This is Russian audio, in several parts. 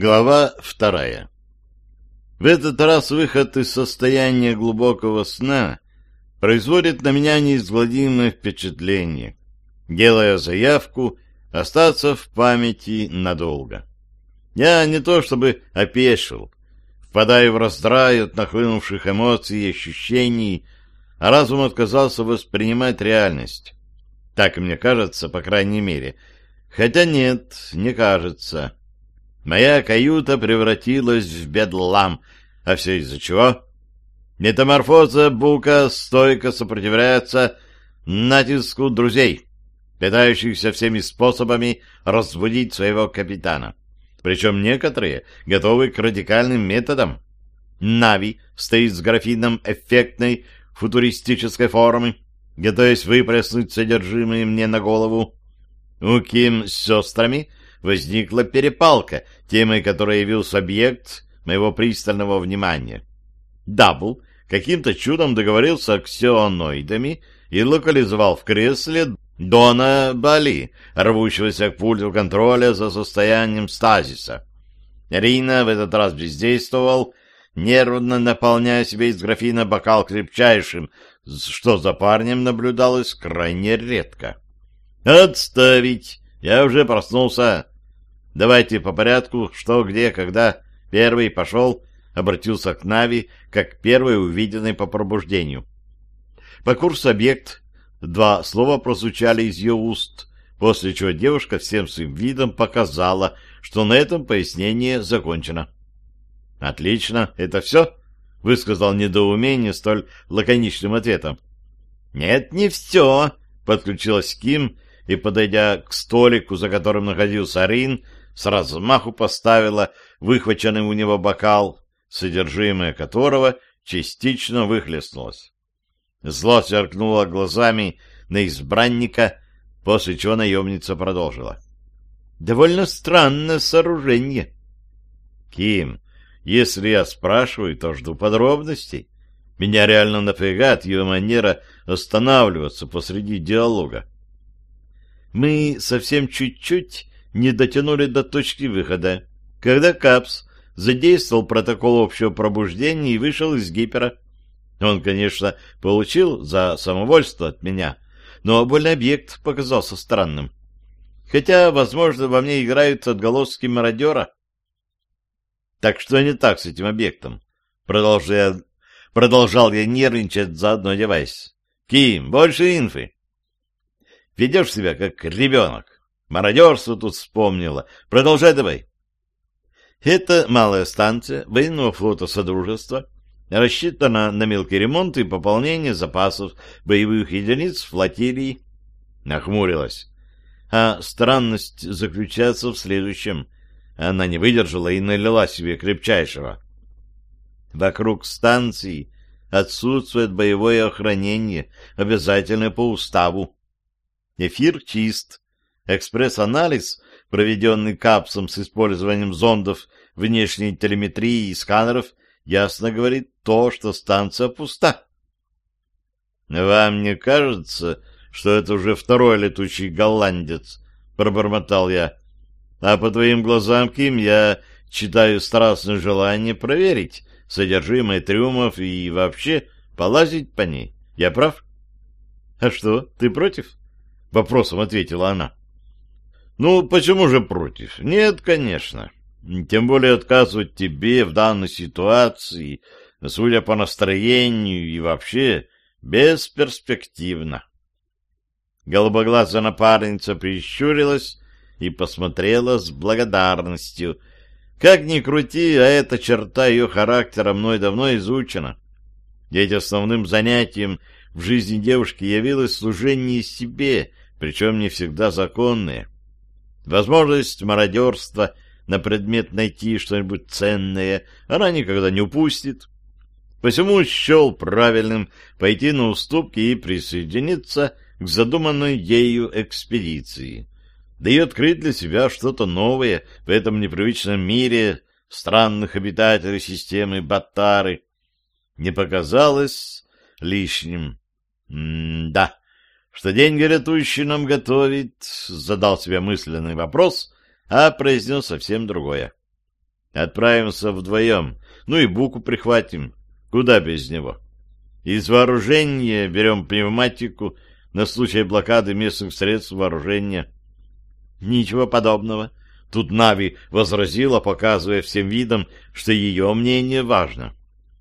Глава вторая. В этот раз выход из состояния глубокого сна производит на меня неизгладимое впечатление, делая заявку остаться в памяти надолго. Я не то чтобы опешил, впадая в раздрай от нахлынувших эмоций и ощущений, а разум отказался воспринимать реальность. Так мне кажется, по крайней мере. Хотя нет, не кажется. Моя каюта превратилась в бедлам. А все из-за чего? Метаморфоза Бука стойко сопротивляется натиску друзей, пытающихся всеми способами разбудить своего капитана. Причем некоторые готовы к радикальным методам. Нави стоит с графином эффектной футуристической формы, готовясь выплеснуть содержимое мне на голову. У Ким с сестрами возникла перепалка, темой которой явился объект моего пристального внимания. Дабл каким-то чудом договорился с ксионоидами и локализовал в кресле Дона Бали, рвущегося к пульту контроля за состоянием стазиса. Рина в этот раз бездействовал, нервно наполняя себе из графина бокал крепчайшим, что за парнем наблюдалось крайне редко. «Отставить! Я уже проснулся. Давайте по порядку, что, где, когда. Первый пошел, обратился к Нави, как первый увиденный по пробуждению. По курсу объект два слова прозвучали из ее уст, после чего девушка всем своим видом показала, что на этом пояснение закончено. «Отлично, это все?» — высказал недоумение столь лаконичным ответом. «Нет, не все», — подключилась Ким и, подойдя к столику, за которым находился Арин, с размаху поставила выхваченный у него бокал, содержимое которого частично выхлестнулось. Зло сверкнуло глазами на избранника, после чего наемница продолжила. — Довольно странное сооружение. — Ким, если я спрашиваю, то жду подробностей. Меня реально напрягает ее манера останавливаться посреди диалога. Мы совсем чуть-чуть не дотянули до точки выхода, когда КАПС задействовал протокол общего пробуждения и вышел из гипера. Он, конечно, получил за самовольство от меня, но больный объект показался странным. Хотя, возможно, во мне играют отголоски мародера. Так что не так с этим объектом? Продолжая, продолжал я нервничать, заодно девайс. Ким, больше инфы. Ведешь себя как ребенок. Мародерство тут вспомнила. Продолжай давай. Это малая станция военного флота Содружества, рассчитана на мелкий ремонт и пополнение запасов боевых единиц флотилии. Нахмурилась. А странность заключается в следующем. Она не выдержала и налила себе крепчайшего. Вокруг станции отсутствует боевое охранение, обязательное по уставу. Эфир чист, Экспресс-анализ, проведенный КАПСом с использованием зондов внешней телеметрии и сканеров, ясно говорит то, что станция пуста. «Вам не кажется, что это уже второй летучий голландец?» — пробормотал я. «А по твоим глазам, Ким, я читаю страстное желание проверить содержимое трюмов и вообще полазить по ней. Я прав?» «А что, ты против?» — вопросом ответила она. Ну, почему же против? Нет, конечно. Тем более отказывать тебе в данной ситуации, судя по настроению и вообще, бесперспективно. Голубоглазая напарница прищурилась и посмотрела с благодарностью. Как ни крути, а эта черта ее характера мной давно изучена. Ведь основным занятием в жизни девушки явилось служение себе, причем не всегда законное. Возможность мародерства на предмет найти что-нибудь ценное она никогда не упустит. Посему счел правильным пойти на уступки и присоединиться к задуманной ею экспедиции, да и открыть для себя что-то новое в этом непривычном мире странных обитателей системы Баттары. Не показалось лишним. М-да что день грядущий нам готовит, задал себе мысленный вопрос, а произнес совсем другое. Отправимся вдвоем, ну и буку прихватим. Куда без него? Из вооружения берем пневматику на случай блокады местных средств вооружения. Ничего подобного. Тут Нави возразила, показывая всем видом, что ее мнение важно.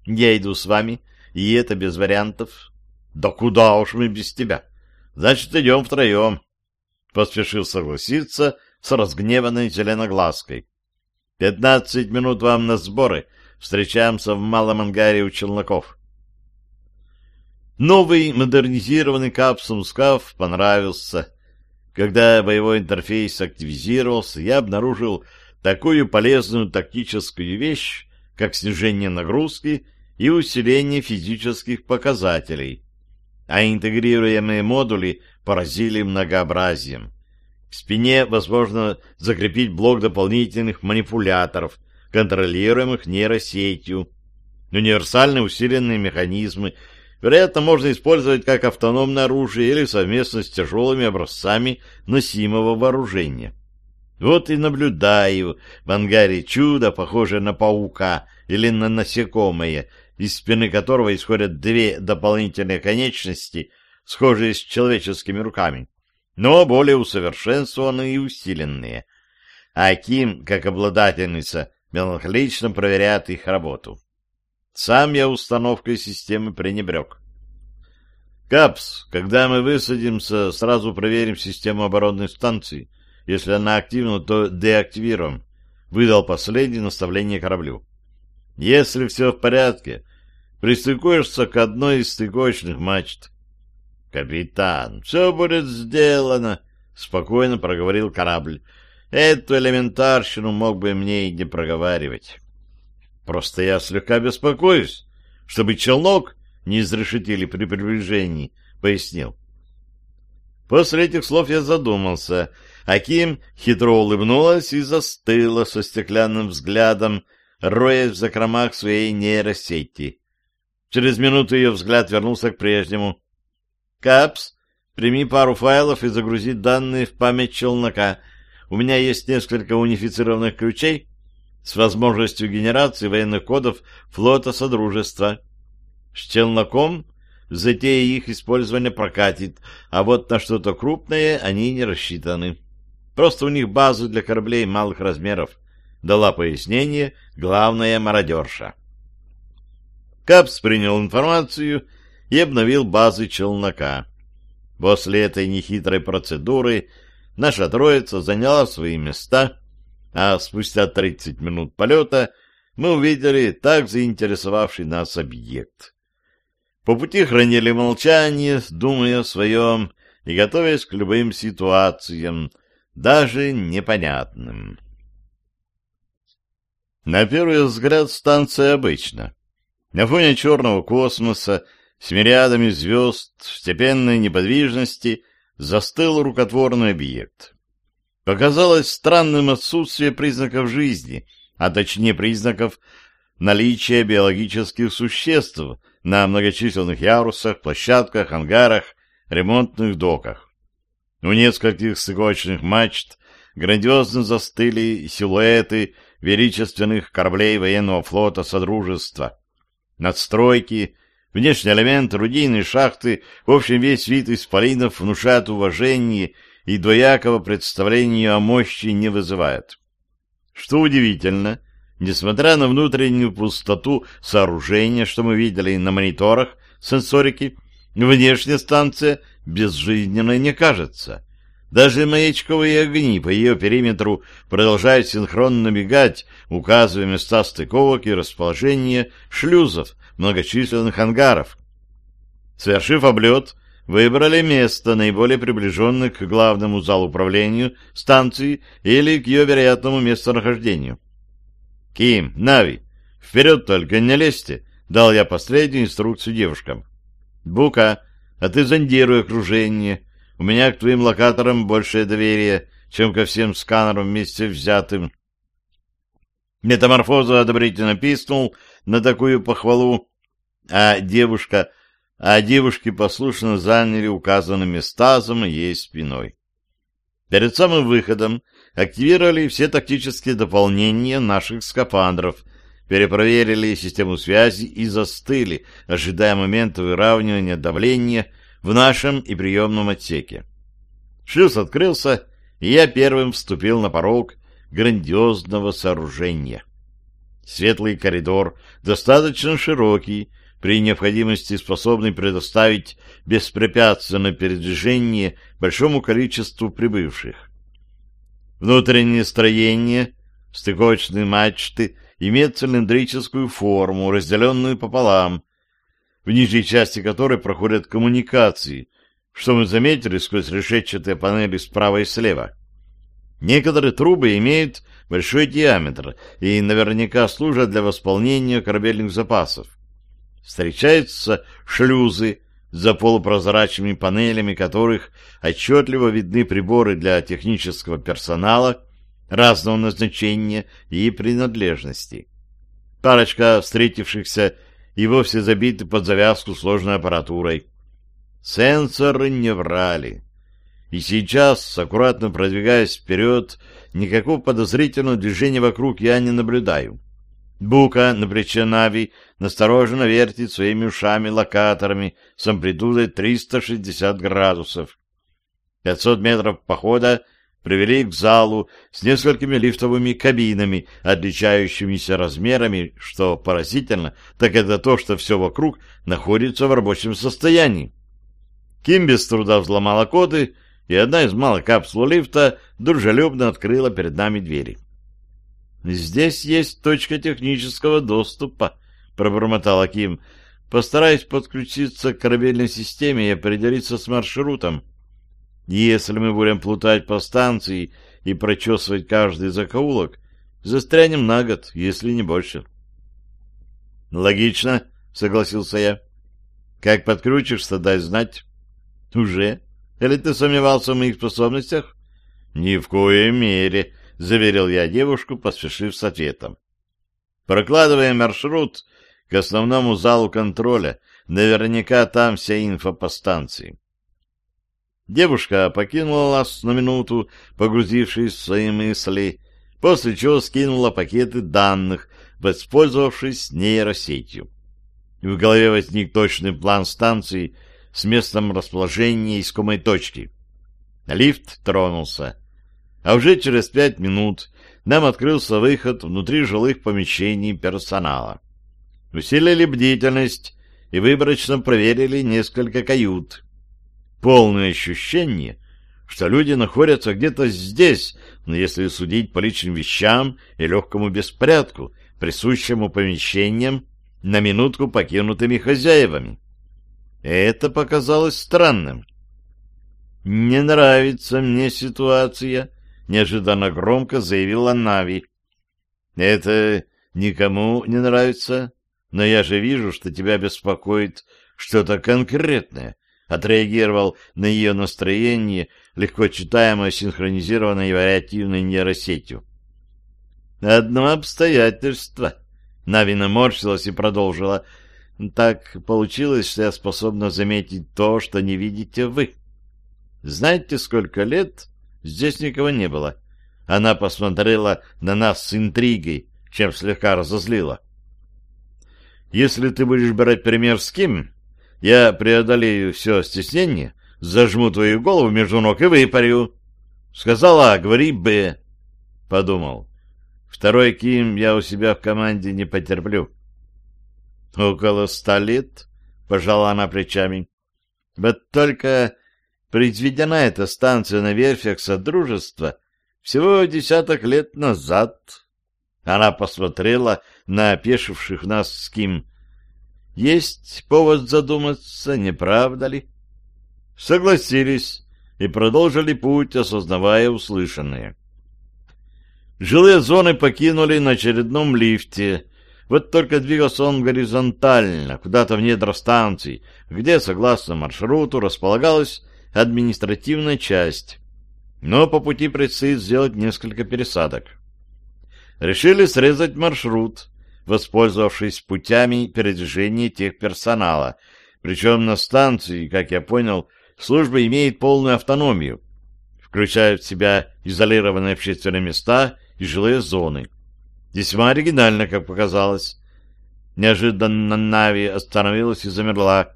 Я иду с вами, и это без вариантов. Да куда уж мы без тебя? Значит, идем втроем. Поспешил согласиться с разгневанной зеленоглазкой. Пятнадцать минут вам на сборы. Встречаемся в малом ангаре у челноков. Новый модернизированный капсул СКАФ понравился. Когда боевой интерфейс активизировался, я обнаружил такую полезную тактическую вещь, как снижение нагрузки и усиление физических показателей. А интегрируемые модули поразили многообразием. К спине возможно закрепить блок дополнительных манипуляторов, контролируемых нейросетью. Универсальные усиленные механизмы — вероятно, можно использовать как автономное оружие или совместно с тяжелыми образцами носимого вооружения. Вот и наблюдаю в ангаре чудо, похожее на паука или на насекомое, из спины которого исходят две дополнительные конечности, схожие с человеческими руками, но более усовершенствованные и усиленные. А Ким, как обладательница, меланхолично проверяет их работу. Сам я установкой системы пренебрег. Капс, когда мы высадимся, сразу проверим систему оборонной станции. Если она активна, то деактивируем. Выдал последнее наставление кораблю. Если все в порядке, пристыкуешься к одной из стыковочных мачт. Капитан, все будет сделано, спокойно проговорил корабль. Эту элементарщину мог бы мне и не проговаривать. Просто я слегка беспокоюсь, чтобы челнок не изрешетили при приближении, — пояснил. После этих слов я задумался. Аким хитро улыбнулась и застыла со стеклянным взглядом, роясь в закромах своей нейросети. Через минуту ее взгляд вернулся к прежнему. «Капс, прими пару файлов и загрузи данные в память челнока. У меня есть несколько унифицированных ключей, с возможностью генерации военных кодов флота Содружества. С челноком затея их использования прокатит, а вот на что-то крупное они не рассчитаны. Просто у них базы для кораблей малых размеров, дала пояснение главная мародерша. Капс принял информацию и обновил базы челнока. После этой нехитрой процедуры наша троица заняла свои места а спустя 30 минут полета мы увидели так заинтересовавший нас объект. По пути хранили молчание, думая о своем и готовясь к любым ситуациям, даже непонятным. На первый взгляд станция обычна. На фоне черного космоса с мириадами звезд в степенной неподвижности застыл рукотворный объект. Показалось странным отсутствие признаков жизни, а точнее признаков наличия биологических существ на многочисленных ярусах, площадках, ангарах, ремонтных доках. У нескольких стыковочных мачт грандиозно застыли силуэты величественных кораблей военного флота Содружества. Надстройки, внешний элемент, рудийные шахты, в общем, весь вид исполинов внушает уважение и двоякого представления о мощи не вызывает. Что удивительно, несмотря на внутреннюю пустоту сооружения, что мы видели на мониторах сенсорики, внешняя станция безжизненной не кажется. Даже маячковые огни по ее периметру продолжают синхронно мигать, указывая места стыковок и расположение шлюзов многочисленных ангаров. Совершив облет, выбрали место, наиболее приближенное к главному залу управлению станции или к ее вероятному местонахождению. «Ким, Нави, вперед только не лезьте!» — дал я последнюю инструкцию девушкам. «Бука, а ты зондируй окружение. У меня к твоим локаторам большее доверие, чем ко всем сканерам вместе взятым». Метаморфоза одобрительно писнул на такую похвалу, а девушка а девушки послушно заняли указанные места за моей спиной. Перед самым выходом активировали все тактические дополнения наших скафандров, перепроверили систему связи и застыли, ожидая момента выравнивания давления в нашем и приемном отсеке. Шлюз открылся, и я первым вступил на порог грандиозного сооружения. Светлый коридор, достаточно широкий, при необходимости способный предоставить беспрепятственное передвижение большому количеству прибывших. Внутреннее строение, стыковочные мачты, имеют цилиндрическую форму, разделенную пополам, в нижней части которой проходят коммуникации, что мы заметили сквозь решетчатые панели справа и слева. Некоторые трубы имеют большой диаметр и наверняка служат для восполнения корабельных запасов. Встречаются шлюзы, за полупрозрачными панелями которых отчетливо видны приборы для технического персонала разного назначения и принадлежности. Парочка встретившихся и вовсе забиты под завязку сложной аппаратурой. Сенсоры не врали. И сейчас, аккуратно продвигаясь вперед, никакого подозрительного движения вокруг я не наблюдаю. Бука на плече Нави настороженно вертит своими ушами-локаторами с амплитудой 360 градусов. 500 метров похода привели к залу с несколькими лифтовыми кабинами, отличающимися размерами, что поразительно, так это то, что все вокруг находится в рабочем состоянии. Ким без труда взломала коды, и одна из малых капсул лифта дружелюбно открыла перед нами двери. «Здесь есть точка технического доступа», — пробормотал Аким. «Постараюсь подключиться к корабельной системе и определиться с маршрутом. Если мы будем плутать по станции и прочесывать каждый закоулок, застрянем на год, если не больше». «Логично», — согласился я. «Как подключишься, дай знать». «Уже? Или ты сомневался в моих способностях?» «Ни в коей мере», — заверил я девушку, поспешив с ответом. Прокладывая маршрут к основному залу контроля, наверняка там вся инфа по станции. Девушка покинула нас на минуту, погрузившись в свои мысли, после чего скинула пакеты данных, воспользовавшись нейросетью. В голове возник точный план станции с местом расположения искомой точки. Лифт тронулся а уже через пять минут нам открылся выход внутри жилых помещений персонала. Усилили бдительность и выборочно проверили несколько кают. Полное ощущение, что люди находятся где-то здесь, но если судить по личным вещам и легкому беспорядку, присущему помещениям, на минутку покинутыми хозяевами. Это показалось странным. «Не нравится мне ситуация», — неожиданно громко заявила Нави. «Это никому не нравится, но я же вижу, что тебя беспокоит что-то конкретное», — отреагировал на ее настроение, легко читаемое синхронизированной вариативной нейросетью. «Одно обстоятельство», — Нави наморщилась и продолжила, — «так получилось, что я способна заметить то, что не видите вы. Знаете, сколько лет Здесь никого не было. Она посмотрела на нас с интригой, чем слегка разозлила. «Если ты будешь брать пример с Ким, я преодолею все стеснение, зажму твою голову между ног и выпарю». Сказала А, говори Б. Подумал. Второй Ким я у себя в команде не потерплю. Около ста лет, пожала она плечами. Вот только Произведена эта станция на верфях Содружества всего десяток лет назад. Она посмотрела на опешивших нас с Ким. Есть повод задуматься, не правда ли? Согласились и продолжили путь, осознавая услышанное. Жилые зоны покинули на очередном лифте. Вот только двигался он горизонтально, куда-то в недра станции, где, согласно маршруту, располагалась административная часть, но по пути предстоит сделать несколько пересадок. Решили срезать маршрут, воспользовавшись путями передвижения техперсонала, причем на станции, как я понял, служба имеет полную автономию, включая в себя изолированные общественные места и жилые зоны. Весьма оригинально, как показалось. Неожиданно Нави остановилась и замерла.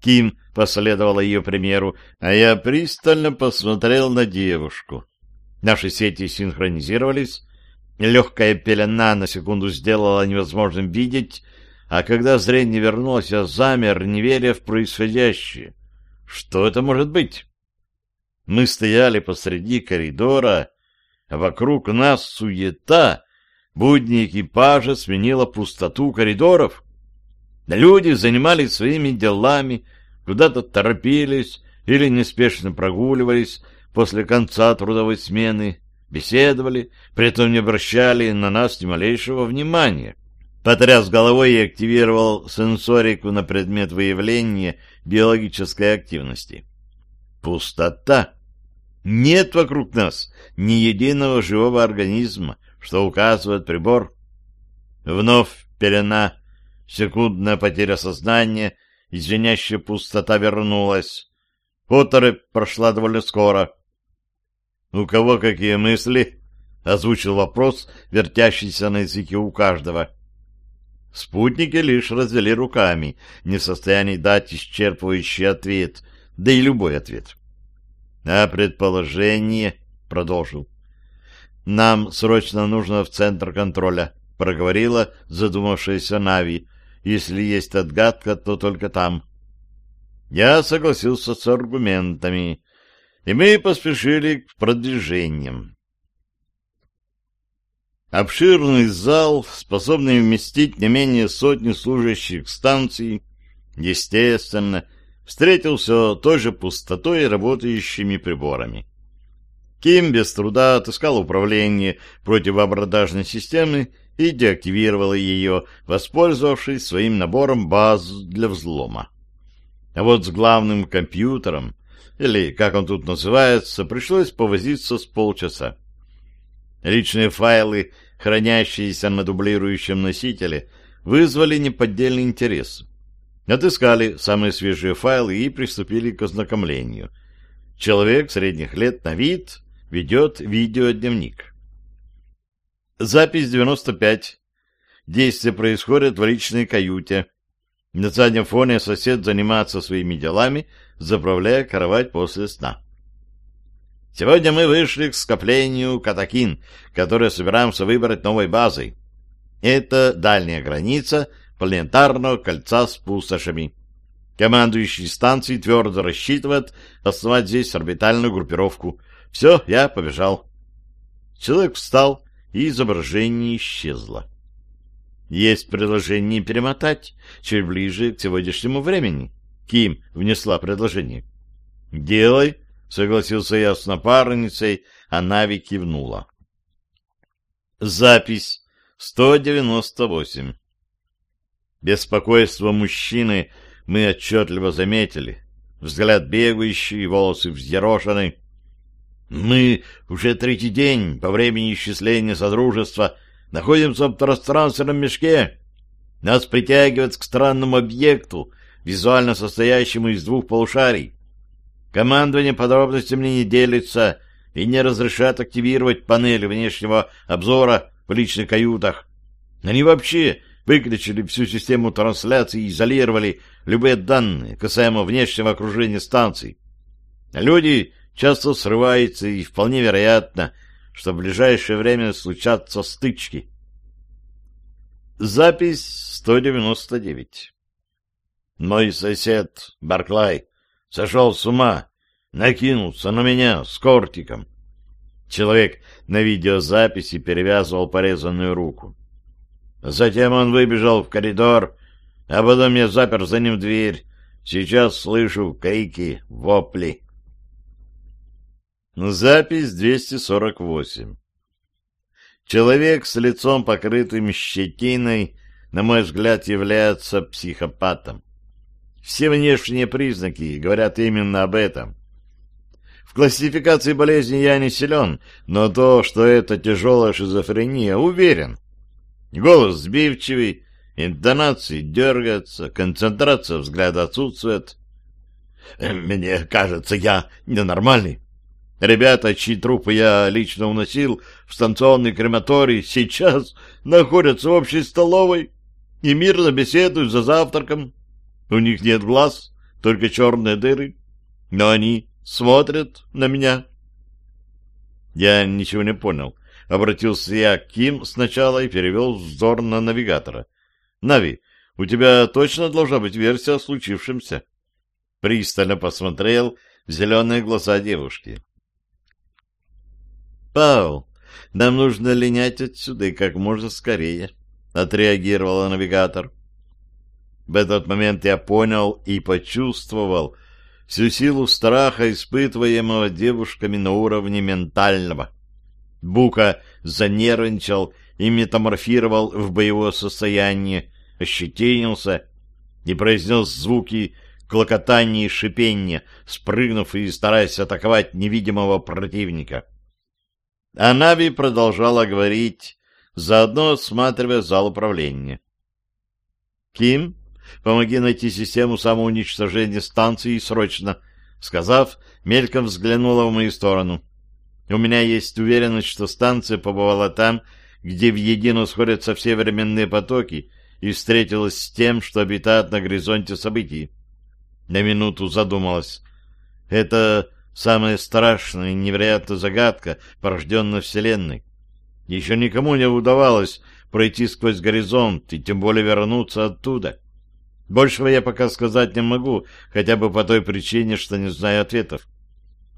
Ким последовала ее примеру, а я пристально посмотрел на девушку. Наши сети синхронизировались, легкая пелена на секунду сделала невозможным видеть, а когда зрение вернулось, я замер, не веря в происходящее. Что это может быть? Мы стояли посреди коридора, вокруг нас суета, будни экипажа сменила пустоту коридоров. Люди занимались своими делами, куда-то торопились или неспешно прогуливались после конца трудовой смены, беседовали, при этом не обращали на нас ни малейшего внимания. Потряс головой и активировал сенсорику на предмет выявления биологической активности. Пустота. Нет вокруг нас ни единого живого организма, что указывает прибор. Вновь пелена, секундная потеря сознания, извиняющая пустота вернулась. Оторопь прошла довольно скоро. «У кого какие мысли?» — озвучил вопрос, вертящийся на языке у каждого. Спутники лишь развели руками, не в состоянии дать исчерпывающий ответ, да и любой ответ. А предположение, продолжил. Нам срочно нужно в центр контроля, проговорила задумавшаяся Нави. Если есть отгадка, то только там. Я согласился с аргументами, и мы поспешили к продвижениям. Обширный зал, способный вместить не менее сотни служащих станций, естественно, встретился той же пустотой и работающими приборами. Ким без труда отыскал управление противоабордажной системы и деактивировал ее, воспользовавшись своим набором баз для взлома. А вот с главным компьютером, или как он тут называется, пришлось повозиться с полчаса. Личные файлы, хранящиеся на дублирующем носителе, вызвали неподдельный интерес. Отыскали самые свежие файлы и приступили к ознакомлению. Человек средних лет на вид ведет видеодневник. Запись 95. Действие происходит в личной каюте. На заднем фоне сосед занимается своими делами, заправляя кровать после сна. Сегодня мы вышли к скоплению Катакин, которое собираемся выбрать новой базой. Это дальняя граница планетарного кольца с пустошами. Командующий станцией твердо рассчитывает основать здесь орбитальную группировку. Все, я побежал. Человек встал, и изображение исчезло. Есть предложение перемотать чуть ближе к сегодняшнему времени. Ким внесла предложение. «Делай», — согласился я с напарницей, а Нави кивнула. Запись 198. Беспокойство мужчины мы отчетливо заметили. Взгляд бегающий, волосы взъерошены. Мы уже третий день по времени исчисления Содружества находимся в пространственном мешке. Нас притягивает к странному объекту, визуально состоящему из двух полушарий. Командование подробностями не делится и не разрешает активировать панели внешнего обзора в личных каютах. Они вообще выключили всю систему трансляции и изолировали любые данные касаемо внешнего окружения станций. Люди часто срываются, и вполне вероятно, что в ближайшее время случатся стычки. Запись 199 Мой сосед, Барклай, сошел с ума, накинулся на меня с кортиком. Человек на видеозаписи перевязывал порезанную руку. Затем он выбежал в коридор, а потом я запер за ним дверь. Сейчас слышу крики, вопли. Запись 248. Человек с лицом покрытым щетиной, на мой взгляд, является психопатом. Все внешние признаки говорят именно об этом. В классификации болезни я не силен, но то, что это тяжелая шизофрения, уверен. Голос сбивчивый, интонации дергаются, концентрация взгляда отсутствует. Мне кажется, я ненормальный. Ребята, чьи трупы я лично уносил в станционный крематорий, сейчас находятся в общей столовой и мирно беседуют за завтраком. У них нет глаз, только черные дыры, но они смотрят на меня. Я ничего не понял. Обратился я к Ким сначала и перевел взор на навигатора. «Нави, у тебя точно должна быть версия о случившемся?» Пристально посмотрел в зеленые глаза девушки. «Пау, нам нужно линять отсюда и как можно скорее», — отреагировал навигатор. В этот момент я понял и почувствовал всю силу страха, испытываемого девушками на уровне ментального. Бука занервничал и метаморфировал в боевое состояние, ощетинился и произнес звуки клокотания и шипения, спрыгнув и стараясь атаковать невидимого противника. А Нави продолжала говорить, заодно осматривая зал управления. «Ким, помоги найти систему самоуничтожения станции срочно», сказав, мельком взглянула в мою сторону. «У меня есть уверенность, что станция побывала там, где в едино сходятся все временные потоки, и встретилась с тем, что обитает на горизонте событий». На минуту задумалась. «Это Самая страшная и невероятная загадка, порожденная Вселенной. Еще никому не удавалось пройти сквозь горизонт и тем более вернуться оттуда. Большего я пока сказать не могу, хотя бы по той причине, что не знаю ответов.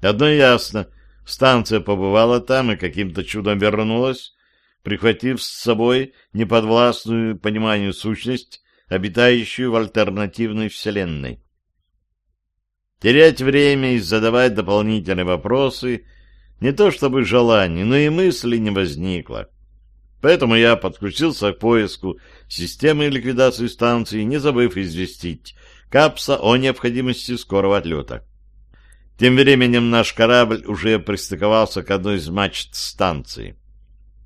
Одно ясно, станция побывала там и каким-то чудом вернулась, прихватив с собой неподвластную пониманию сущность, обитающую в альтернативной Вселенной. Терять время и задавать дополнительные вопросы не то чтобы желание, но и мысли не возникло. Поэтому я подключился к поиску системы ликвидации станции, не забыв известить Капса о необходимости скорого отлета. Тем временем наш корабль уже пристыковался к одной из мачт станции.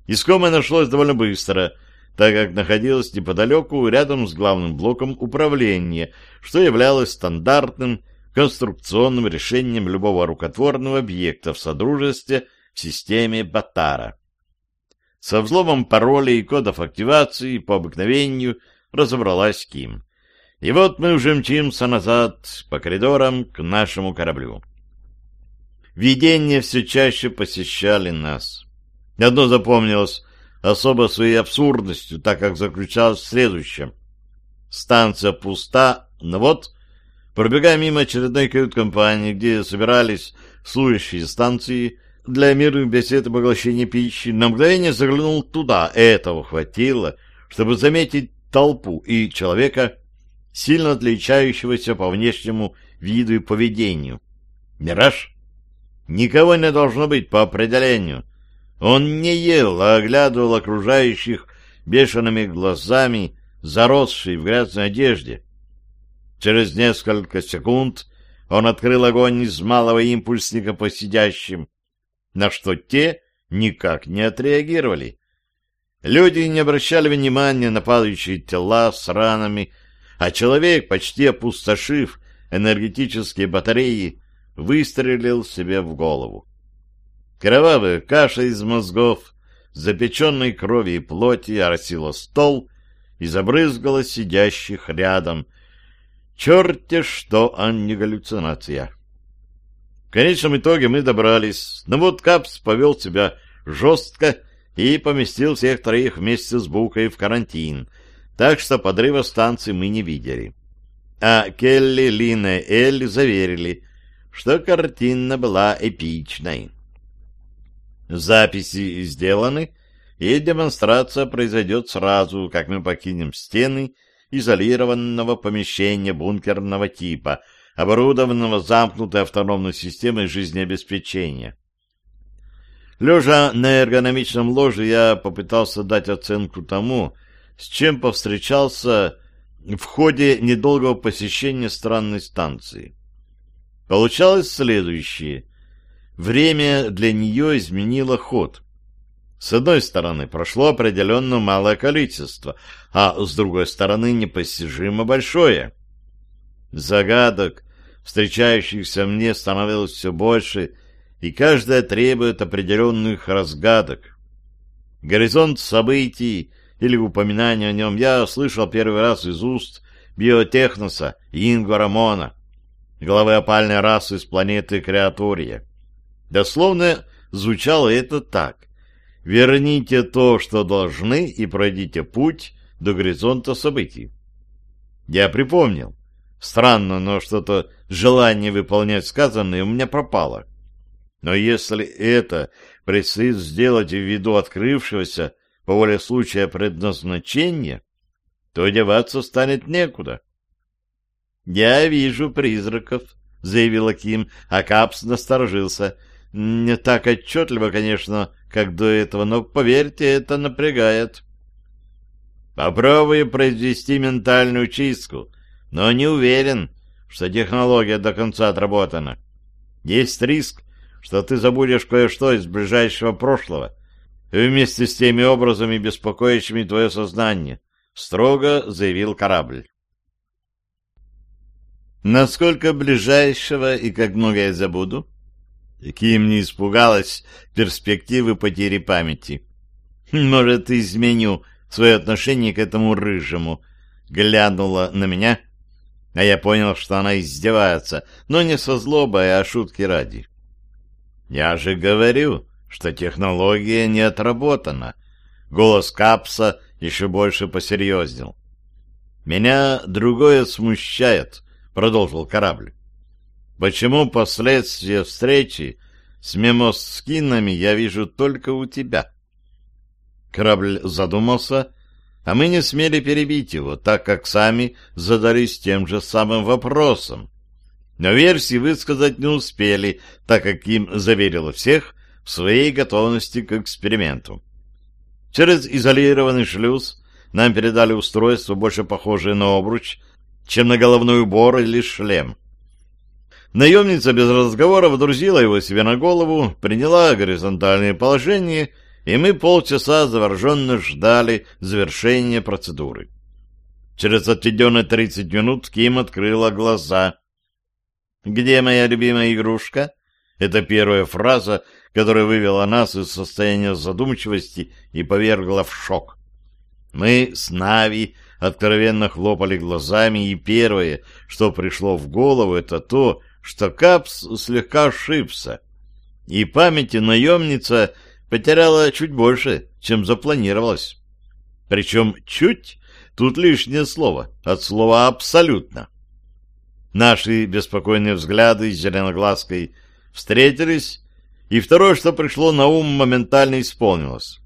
Искомое нашлось довольно быстро, так как находилось неподалеку, рядом с главным блоком управления, что являлось стандартным конструкционным решением любого рукотворного объекта в Содружестве в системе Батара. Со взломом паролей и кодов активации по обыкновению разобралась Ким. И вот мы уже мчимся назад по коридорам к нашему кораблю. Видения все чаще посещали нас. Одно запомнилось особо своей абсурдностью, так как заключалось в следующем. Станция пуста, но вот Пробегая мимо очередной кают-компании, где собирались служащие станции для мирных бесед и поглощения пищи, на мгновение заглянул туда. Этого хватило, чтобы заметить толпу и человека, сильно отличающегося по внешнему виду и поведению. Мираж? Никого не должно быть по определению. Он не ел, а оглядывал окружающих бешеными глазами, заросший в грязной одежде. Через несколько секунд он открыл огонь из малого импульсника по сидящим, на что те никак не отреагировали. Люди не обращали внимания на падающие тела с ранами, а человек, почти опустошив энергетические батареи, выстрелил себе в голову. Кровавая каша из мозгов, запеченной крови и плоти, оросила стол и забрызгала сидящих рядом, Черте что, а не галлюцинация. Конечном итоге мы добрались, но вот Капс повел себя жестко и поместил всех троих вместе с Букой в карантин, так что подрыва станции мы не видели. А Келли, Лина и Элли заверили, что картина была эпичной. Записи сделаны, и демонстрация произойдет сразу, как мы покинем стены изолированного помещения бункерного типа, оборудованного замкнутой автономной системой жизнеобеспечения. Лежа на эргономичном ложе, я попытался дать оценку тому, с чем повстречался в ходе недолгого посещения странной станции. Получалось следующее. Время для нее изменило ход. С одной стороны, прошло определенно малое количество, а с другой стороны, непостижимо большое. Загадок, встречающихся мне, становилось все больше, и каждая требует определенных разгадок. Горизонт событий или упоминания о нем я слышал первый раз из уст биотехноса Ингвара Мона, главы опальной расы с планеты Креатория. Дословно звучало это так. «Верните то, что должны, и пройдите путь до горизонта событий». Я припомнил. Странно, но что-то желание выполнять сказанное у меня пропало. Но если это предстоит сделать ввиду открывшегося по воле случая предназначения, то деваться станет некуда. — Я вижу призраков, — заявила Ким, а Капс насторожился. Не так отчетливо, конечно, как до этого, но, поверьте, это напрягает. — Попробую произвести ментальную чистку, но не уверен, что технология до конца отработана. Есть риск, что ты забудешь кое-что из ближайшего прошлого, вместе с теми образами, беспокоящими твое сознание, — строго заявил корабль. Насколько ближайшего и как много я забуду? Ким не испугалась перспективы потери памяти. Может, изменю свое отношение к этому рыжему. Глянула на меня — а я понял, что она издевается, но не со злобой, а шутки ради. «Я же говорю, что технология не отработана». Голос Капса еще больше посерьезнел. «Меня другое смущает», — продолжил корабль. «Почему последствия встречи с мемоскинами я вижу только у тебя?» Корабль задумался а мы не смели перебить его, так как сами задались тем же самым вопросом. Но версии высказать не успели, так как им заверило всех в своей готовности к эксперименту. Через изолированный шлюз нам передали устройство, больше похожее на обруч, чем на головной убор или шлем. Наемница без разговора водрузила его себе на голову, приняла горизонтальное положение — и мы полчаса завороженно ждали завершения процедуры. Через отведенные тридцать минут Ким открыла глаза. «Где моя любимая игрушка?» Это первая фраза, которая вывела нас из состояния задумчивости и повергла в шок. Мы с Нави откровенно хлопали глазами, и первое, что пришло в голову, это то, что Капс слегка ошибся. И памяти наемница потеряла чуть больше, чем запланировалось. Причем «чуть» тут лишнее слово, от слова «абсолютно». Наши беспокойные взгляды с зеленоглазкой встретились, и второе, что пришло на ум, моментально исполнилось.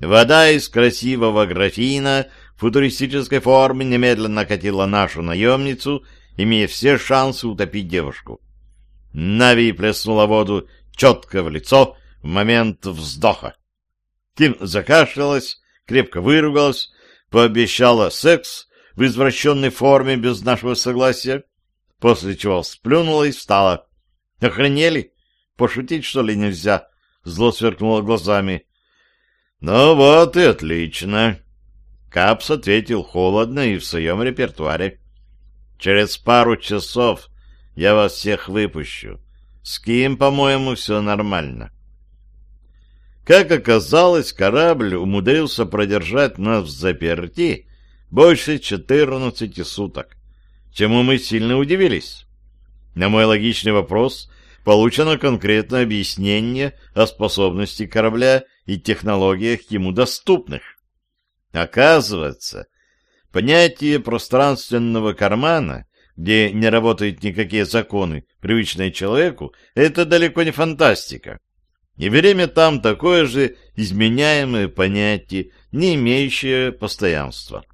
Вода из красивого графина футуристической форме немедленно катила нашу наемницу, имея все шансы утопить девушку. Нави плеснула воду четко в лицо, в момент вздоха. Ким закашлялась, крепко выругалась, пообещала секс в извращенной форме без нашего согласия, после чего сплюнула и встала. «Охренели? Пошутить, что ли, нельзя?» Зло сверкнуло глазами. «Ну вот и отлично!» Капс ответил холодно и в своем репертуаре. «Через пару часов я вас всех выпущу. С Ким, по-моему, все нормально». Как оказалось, корабль умудрился продержать нас в заперти больше 14 суток, чему мы сильно удивились. На мой логичный вопрос получено конкретное объяснение о способности корабля и технологиях ему доступных. Оказывается, понятие пространственного кармана, где не работают никакие законы, привычные человеку, это далеко не фантастика. И время там такое же изменяемое понятие, не имеющее постоянства.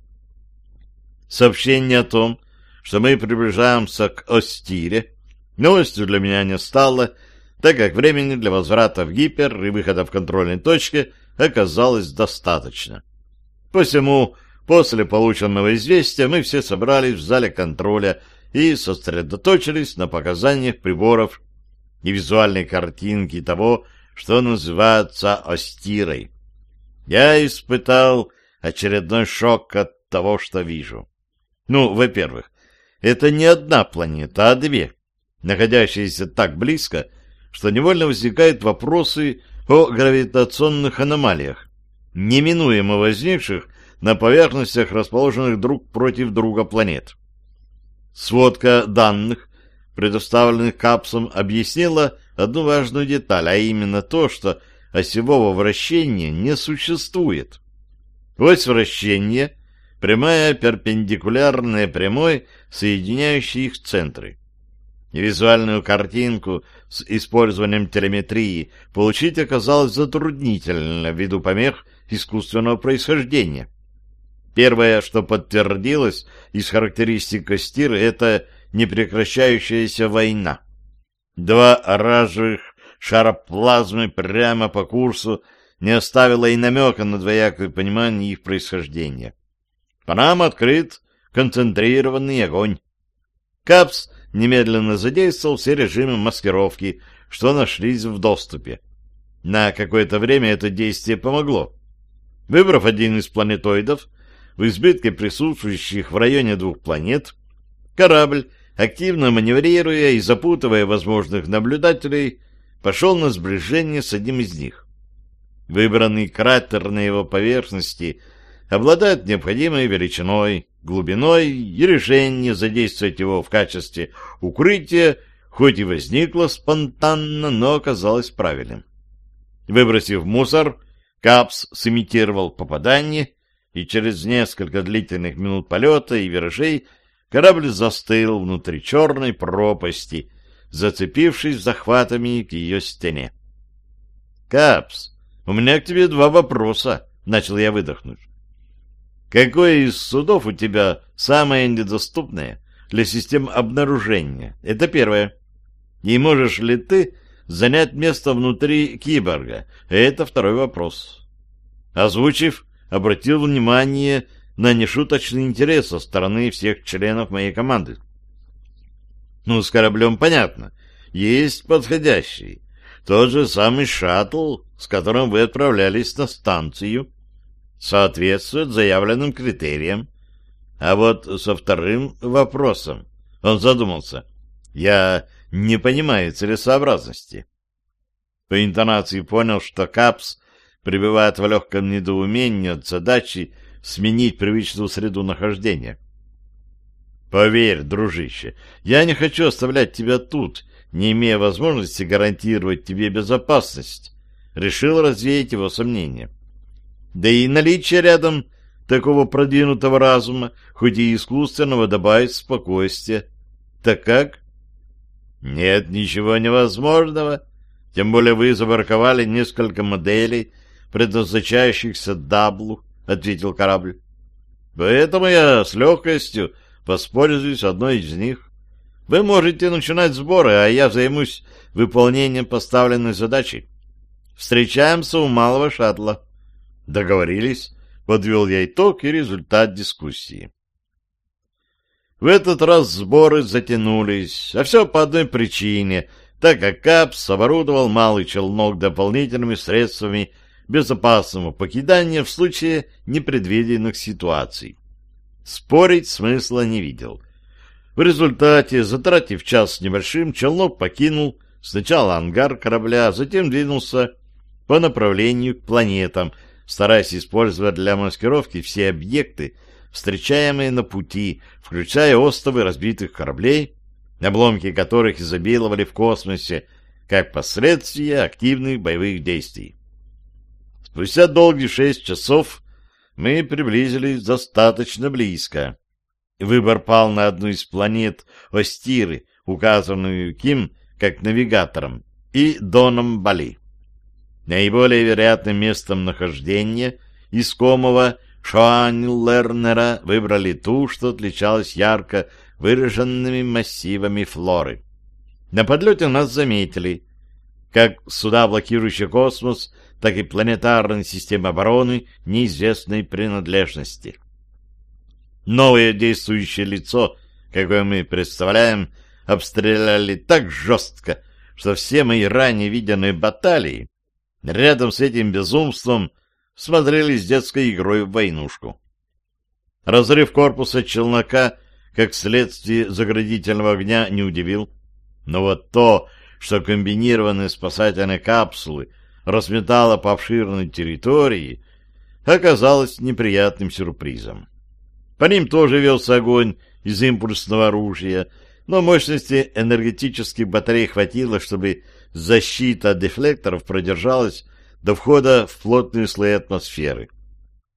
Сообщение о том, что мы приближаемся к Остире, новостью для меня не стало, так как времени для возврата в гипер и выхода в контрольной точке оказалось достаточно. Посему, после полученного известия, мы все собрались в зале контроля и сосредоточились на показаниях приборов и визуальной картинки того, что называется Остирой. Я испытал очередной шок от того, что вижу. Ну, во-первых, это не одна планета, а две, находящиеся так близко, что невольно возникают вопросы о гравитационных аномалиях, неминуемо возникших на поверхностях расположенных друг против друга планет. Сводка данных, предоставленных Капсом, объяснила одну важную деталь, а именно то, что осевого вращения не существует. Ось вращения – прямая перпендикулярная прямой, соединяющей их центры. Визуальную картинку с использованием телеметрии получить оказалось затруднительно ввиду помех искусственного происхождения. Первое, что подтвердилось из характеристик Костир, это непрекращающаяся война. Два оранжевых шара плазмы прямо по курсу не оставило и намека на двоякое понимание их происхождения. По нам открыт концентрированный огонь. Капс немедленно задействовал все режимы маскировки, что нашлись в доступе. На какое-то время это действие помогло. Выбрав один из планетоидов, в избытке присутствующих в районе двух планет, корабль, активно маневрируя и запутывая возможных наблюдателей, пошел на сближение с одним из них. Выбранный кратер на его поверхности обладает необходимой величиной, глубиной, и решение задействовать его в качестве укрытия хоть и возникло спонтанно, но оказалось правильным. Выбросив мусор, Капс сымитировал попадание, и через несколько длительных минут полета и виражей корабль застыл внутри черной пропасти, зацепившись захватами к ее стене. «Капс, у меня к тебе два вопроса», — начал я выдохнуть. «Какое из судов у тебя самое недоступное для систем обнаружения?» Это первое. И можешь ли ты занять место внутри киборга? Это второй вопрос. Озвучив, обратил внимание на нешуточный интерес со стороны всех членов моей команды. Ну, с кораблем понятно. Есть подходящий. Тот же самый шаттл, с которым вы отправлялись на станцию, соответствует заявленным критериям. А вот со вторым вопросом он задумался. Я не понимаю целесообразности. По интонации понял, что Капс пребывает в легком недоумении от задачи сменить привычную среду нахождения. Поверь, дружище, я не хочу оставлять тебя тут, не имея возможности гарантировать тебе безопасность. Решил развеять его сомнения. Да и наличие рядом такого продвинутого разума, хоть и искусственного, добавит спокойствие. Так как? Нет ничего невозможного. Тем более вы забарковали несколько моделей, предназначающихся даблу, — ответил корабль. Поэтому я с легкостью воспользуюсь одной из них. Вы можете начинать сборы, а я займусь выполнением поставленной задачи. Встречаемся у малого шаттла. Договорились, подвел я итог и результат дискуссии. В этот раз сборы затянулись, а все по одной причине, так как КАПС оборудовал малый челнок дополнительными средствами безопасного покидания в случае непредвиденных ситуаций. Спорить смысла не видел. В результате, затратив час с небольшим, челнок покинул сначала ангар корабля, затем двинулся по направлению к планетам, стараясь использовать для маскировки все объекты, встречаемые на пути, включая остовы разбитых кораблей, обломки которых изобиловали в космосе, как последствия активных боевых действий. Спустя долгие шесть часов мы приблизились достаточно близко. Выбор пал на одну из планет Остиры, указанную Ким как навигатором, и Доном Бали. Наиболее вероятным местом нахождения искомого Шоан-Лернера выбрали ту, что отличалась ярко выраженными массивами флоры. На подлете нас заметили. Как суда, блокирующие космос, так и планетарные системы обороны неизвестной принадлежности. Новое действующее лицо, какое мы представляем, обстреляли так жестко, что все мои ранее виденные баталии рядом с этим безумством смотрелись детской игрой в войнушку. Разрыв корпуса челнока, как следствие заградительного огня, не удивил. Но вот то, что комбинированные спасательные капсулы разметало по обширной территории, оказалось неприятным сюрпризом. По ним тоже велся огонь из импульсного оружия, но мощности энергетических батарей хватило, чтобы защита от дефлекторов продержалась до входа в плотные слои атмосферы.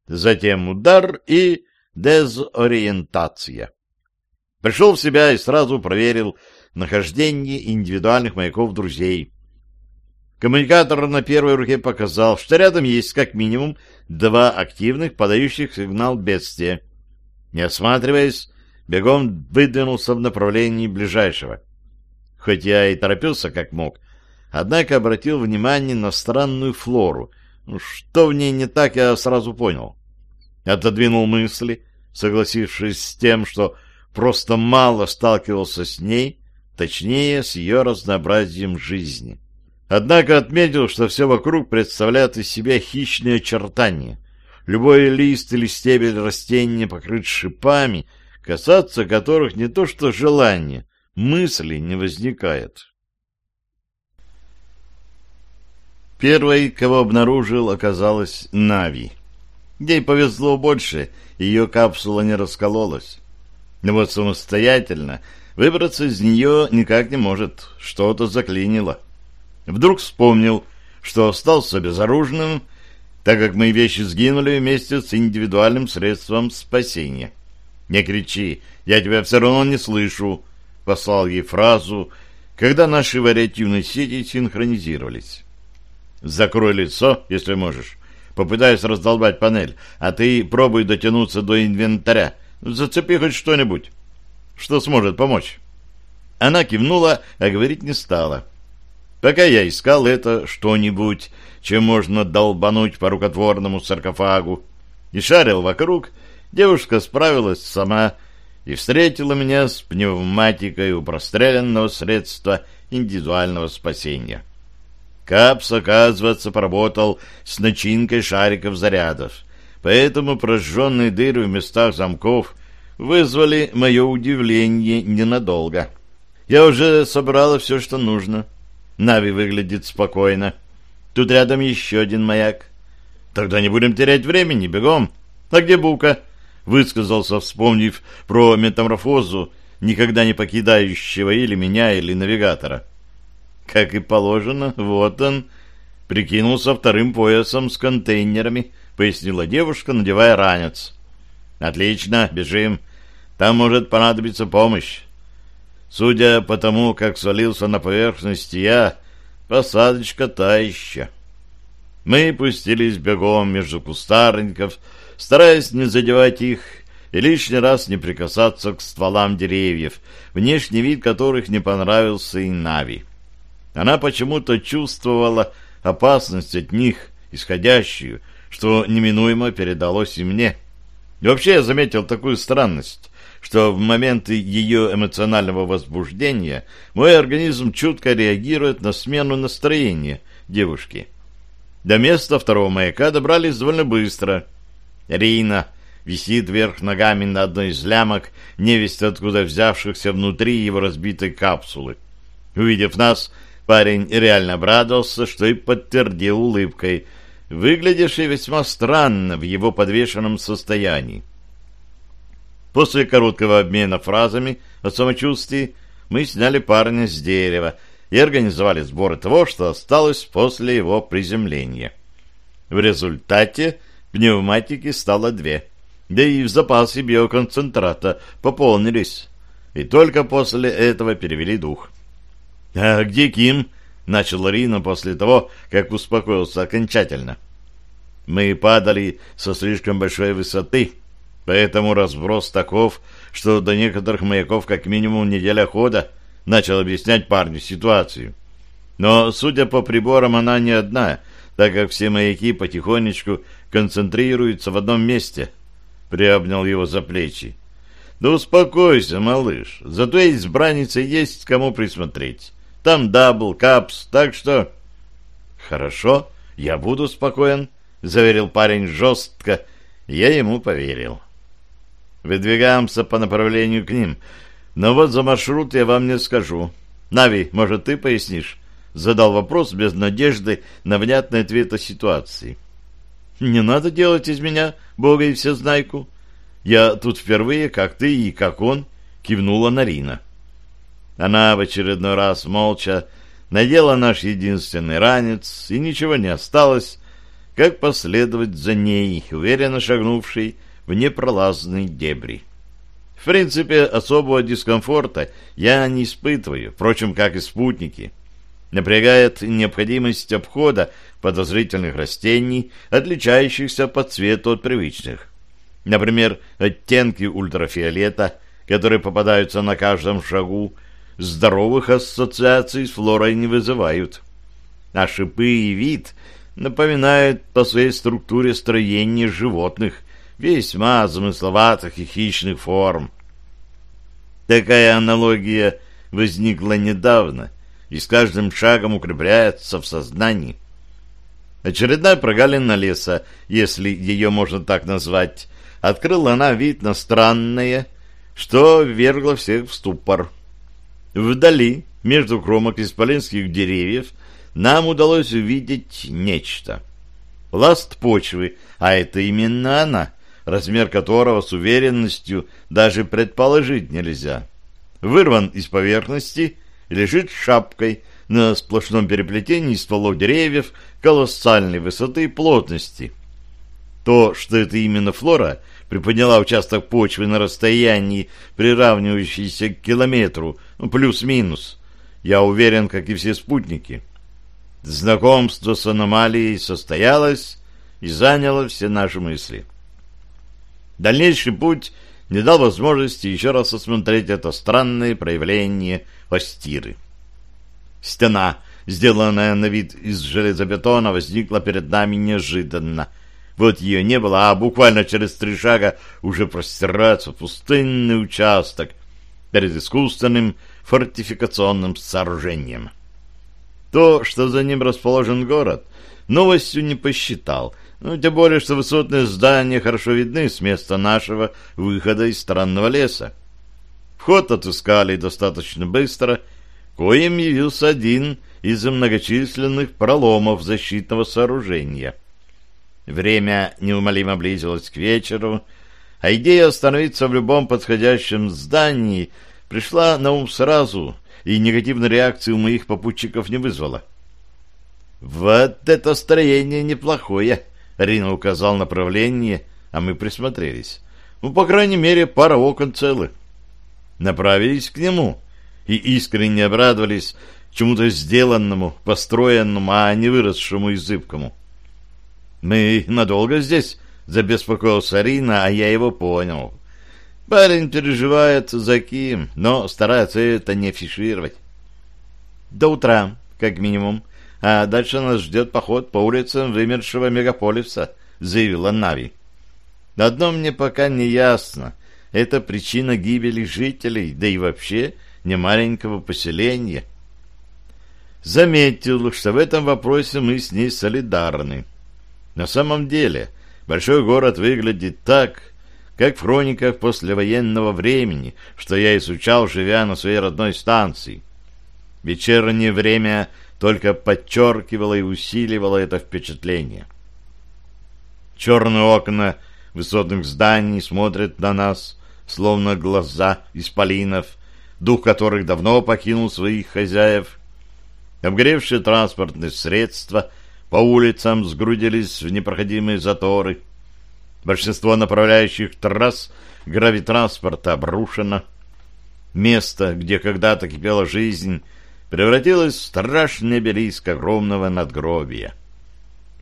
Затем удар и дезориентация. Пришел в себя и сразу проверил нахождение индивидуальных маяков друзей. Коммуникатор на первой руке показал, что рядом есть как минимум два активных, подающих сигнал бедствия. Не осматриваясь, бегом выдвинулся в направлении ближайшего. Хоть я и торопился как мог, однако обратил внимание на странную флору. Ну, что в ней не так, я сразу понял. Отодвинул мысли, согласившись с тем, что просто мало сталкивался с ней, точнее, с ее разнообразием жизни. Однако отметил, что все вокруг представляет из себя хищные очертания. Любой лист или стебель растения покрыт шипами, касаться которых не то что желание, мысли не возникает. Первой, кого обнаружил, оказалась Нави. Ей повезло больше, ее капсула не раскололась. Но вот самостоятельно выбраться из нее никак не может, что-то заклинило. Вдруг вспомнил, что остался безоружным, так как мои вещи сгинули вместе с индивидуальным средством спасения. «Не кричи, я тебя все равно не слышу», — послал ей фразу, когда наши вариативные сети синхронизировались. Закрой лицо, если можешь. Попытаюсь раздолбать панель, а ты пробуй дотянуться до инвентаря. Зацепи хоть что-нибудь, что сможет помочь. Она кивнула, а говорить не стала. Пока я искал это что-нибудь, чем можно долбануть по рукотворному саркофагу, и шарил вокруг, девушка справилась сама и встретила меня с пневматикой у простреленного средства индивидуального спасения. Капс, оказывается, поработал с начинкой шариков зарядов, поэтому прожженные дыры в местах замков вызвали мое удивление ненадолго. Я уже собрала все, что нужно. Нави выглядит спокойно. Тут рядом еще один маяк. Тогда не будем терять времени, бегом. А где Бука? Высказался, вспомнив про метаморфозу, никогда не покидающего или меня, или навигатора. Как и положено, вот он, прикинулся вторым поясом с контейнерами, пояснила девушка, надевая ранец. Отлично, бежим. Там может понадобиться помощь. Судя по тому, как свалился на поверхность я, посадочка та еще. Мы пустились бегом между кустарников, стараясь не задевать их и лишний раз не прикасаться к стволам деревьев, внешний вид которых не понравился и Нави. Она почему-то чувствовала опасность от них, исходящую, что неминуемо передалось и мне. И вообще я заметил такую странность, что в моменты ее эмоционального возбуждения мой организм чутко реагирует на смену настроения девушки. До места второго маяка добрались довольно быстро. Рина висит вверх ногами на одной из лямок, невесть откуда взявшихся внутри его разбитой капсулы. Увидев нас, Парень реально обрадовался, что и подтвердил улыбкой, выглядевшей весьма странно в его подвешенном состоянии. После короткого обмена фразами о самочувствии мы сняли парня с дерева и организовали сборы того, что осталось после его приземления. В результате пневматики стало две, да и в запасы биоконцентрата пополнились, и только после этого перевели дух. «А где Ким?» — начал Рина после того, как успокоился окончательно. «Мы падали со слишком большой высоты, поэтому разброс таков, что до некоторых маяков как минимум неделя хода», — начал объяснять парню ситуацию. Но, судя по приборам, она не одна, так как все маяки потихонечку концентрируются в одном месте. Приобнял его за плечи. «Да успокойся, малыш, зато избранница есть кому присмотреть». Там дабл, капс, так что... Хорошо, я буду спокоен, заверил парень жестко. Я ему поверил. Выдвигаемся по направлению к ним. Но вот за маршрут я вам не скажу. Нави, может, ты пояснишь? Задал вопрос без надежды на внятный ответ о ситуации. Не надо делать из меня бога и всезнайку. Я тут впервые, как ты и как он, кивнула Нарина. Она в очередной раз молча надела наш единственный ранец, и ничего не осталось, как последовать за ней, уверенно шагнувшей в непролазные дебри. В принципе, особого дискомфорта я не испытываю, впрочем, как и спутники. Напрягает необходимость обхода подозрительных растений, отличающихся по цвету от привычных. Например, оттенки ультрафиолета, которые попадаются на каждом шагу, здоровых ассоциаций с флорой не вызывают. А шипы и вид напоминают по своей структуре строение животных, весьма замысловатых и хищных форм. Такая аналогия возникла недавно и с каждым шагом укрепляется в сознании. Очередная прогалина леса, если ее можно так назвать, открыла она вид на странное, что ввергло всех в ступор. Вдали, между кромок исполинских деревьев, нам удалось увидеть нечто. Ласт почвы, а это именно она, размер которого с уверенностью даже предположить нельзя. Вырван из поверхности, лежит шапкой на сплошном переплетении стволов деревьев колоссальной высоты и плотности. То, что это именно флора, приподняла участок почвы на расстоянии, приравнивающийся к километру, ну, плюс-минус, я уверен, как и все спутники. Знакомство с аномалией состоялось и заняло все наши мысли. Дальнейший путь не дал возможности еще раз осмотреть это странное проявление остиры. Стена, сделанная на вид из железобетона, возникла перед нами неожиданно. Вот ее не было, а буквально через три шага уже простирается пустынный участок перед искусственным фортификационным сооружением. То, что за ним расположен город, новостью не посчитал, ну, тем более, что высотные здания хорошо видны с места нашего выхода из странного леса. Вход отыскали достаточно быстро, коим явился один из многочисленных проломов защитного сооружения. Время неумолимо близилось к вечеру, а идея остановиться в любом подходящем здании пришла на ум сразу и негативной реакции у моих попутчиков не вызвала. «Вот это строение неплохое!» Рина указал направление, а мы присмотрелись. Ну, по крайней мере, пара окон целы. Направились к нему и искренне обрадовались чему-то сделанному, построенному, а не выросшему и зыбкому. «Мы надолго здесь?» — забеспокоился Рина, а я его понял. Парень переживает за Ким, но старается это не афишировать. «До утра, как минимум», а дальше нас ждет поход по улицам вымершего мегаполиса», — заявила Нави. «Одно мне пока не ясно. Это причина гибели жителей, да и вообще не маленького поселения». Заметил, что в этом вопросе мы с ней солидарны. На самом деле, большой город выглядит так, как в хрониках послевоенного времени, что я изучал, живя на своей родной станции. Вечернее время только подчеркивало и усиливало это впечатление. Черные окна высотных зданий смотрят на нас, словно глаза исполинов, дух которых давно покинул своих хозяев. Обгревшие транспортные средства по улицам сгрудились в непроходимые заторы. Большинство направляющих трасс гравитранспорта обрушено. Место, где когда-то кипела жизнь, превратилась в страшный обелиск огромного надгробия.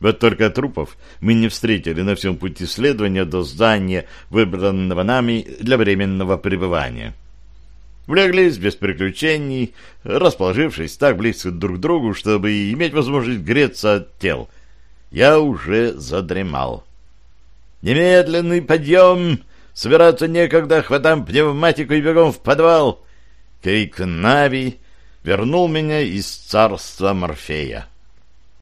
Вот только трупов мы не встретили на всем пути следования до здания, выбранного нами для временного пребывания. Влеглись без приключений, расположившись так близко друг к другу, чтобы иметь возможность греться от тел. Я уже задремал. «Немедленный подъем! Собираться некогда, хватаем пневматику и бегом в подвал!» Крик Нави вернул меня из царства Морфея.